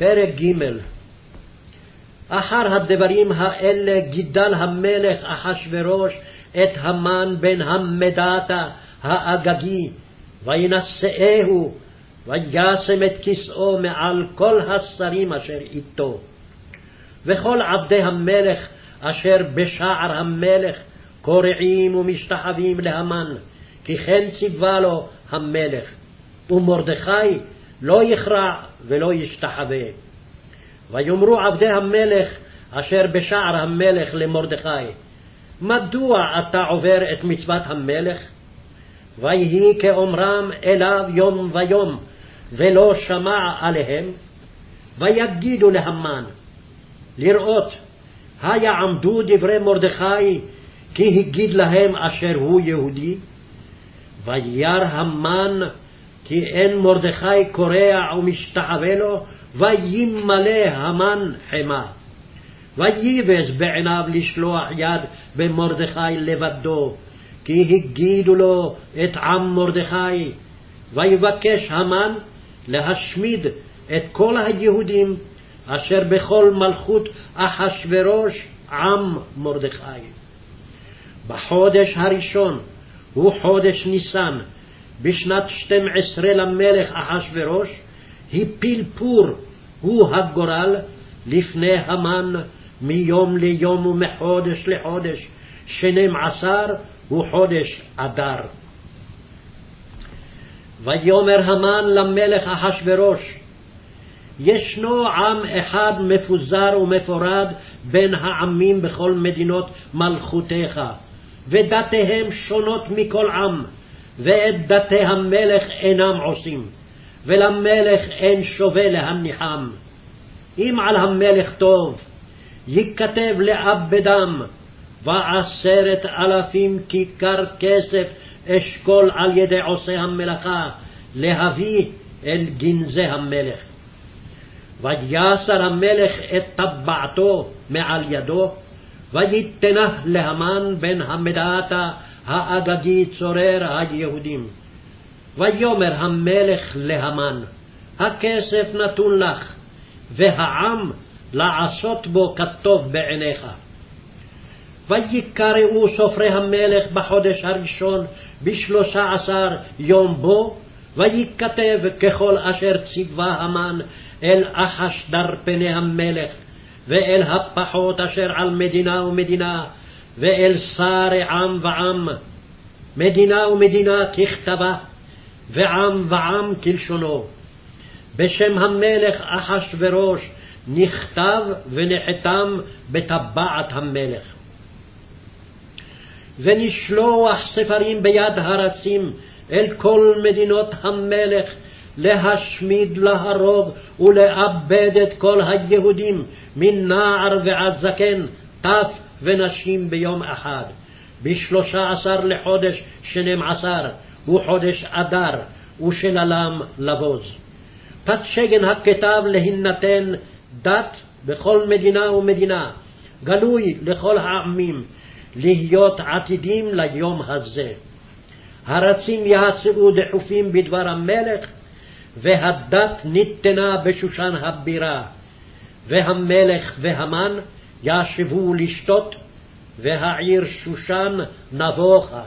פרק ג' אחר הדברים האלה גידל המלך אחשורוש את המן בן המדתה האגגי, וינשאהו, וישם את כסאו מעל כל השרים אשר איתו. וכל עבדי המלך אשר בשער המלך קורעים ומשתחווים להמן, כי כן ציווה לו המלך. ומרדכי לא יכרע ולא ישתחווה. ויאמרו עבדי המלך אשר בשער המלך למרדכי, מדוע אתה עובר את מצוות המלך? ויהי כאומרם אליו יום ויום, ולא שמע עליהם. ויגידו להמן, לראות, היעמדו דברי מרדכי, כי הגיד להם אשר הוא יהודי? וירא המן כי אין מרדכי קורע ומשתחווה לו, וימלא המן חמה. וייבז בעיניו לשלוח יד במרדכי לבדו, כי הגידו לו את עם מרדכי, ויבקש המן להשמיד את כל היהודים אשר בכל מלכות אחשורוש עם מרדכי. בחודש הראשון, הוא חודש ניסן, בשנת שתים עשרה למלך אחשורוש, הפיל פור, הוא הגורל, לפני המן, מיום ליום ומחודש לחודש, שנים עשר הוא חודש אדר. ויאמר המן למלך אחשורוש, ישנו עם אחד מפוזר ומפורד בין העמים בכל מדינות מלכותיך, ודתיהם שונות מכל עם, ואת דתי המלך אינם עושים, ולמלך אין שווה להניחם. אם על המלך טוב, ייכתב לאבדם, ועשרת אלפים כיכר כסף אשכול על ידי עושי המלאכה, להביא אל גנזי המלך. ויסר המלך את טבעתו מעל ידו, ויתנה להמן בן המדעתה האגגי צורר היהודים. ויאמר המלך להמן, הכסף נתון לך, והעם לעשות בו כטוב בעיניך. ויקראו סופרי המלך בחודש הראשון בשלושה עשר יום בו, ויכתב ככל אשר ציווה המן אל אחשדר פני המלך, ואל הפחות אשר על מדינה ומדינה, ואל שרי עם ועם, מדינה ומדינה ככתבה, ועם ועם כלשונו. בשם המלך אחשורוש נכתב ונחתם בטבעת המלך. ונשלוח ספרים ביד הרצים אל כל מדינות המלך, להשמיד, להרוג ולאבד את כל היהודים, מנער ועד זקן, טף ונשים ביום אחד. בשלושה עשר לחודש שנים עשר, הוא חודש אדר, ושללם לבוז. פתשגן הכתב להינתן דת בכל מדינה ומדינה, גלוי לכל העמים, להיות עתידים ליום הזה. הרצים יצאו דחופים בדבר המלך, והדת ניתנה בשושן הבירה, והמלך והמן ישבו לשתות, והעיר שושן נבוכה.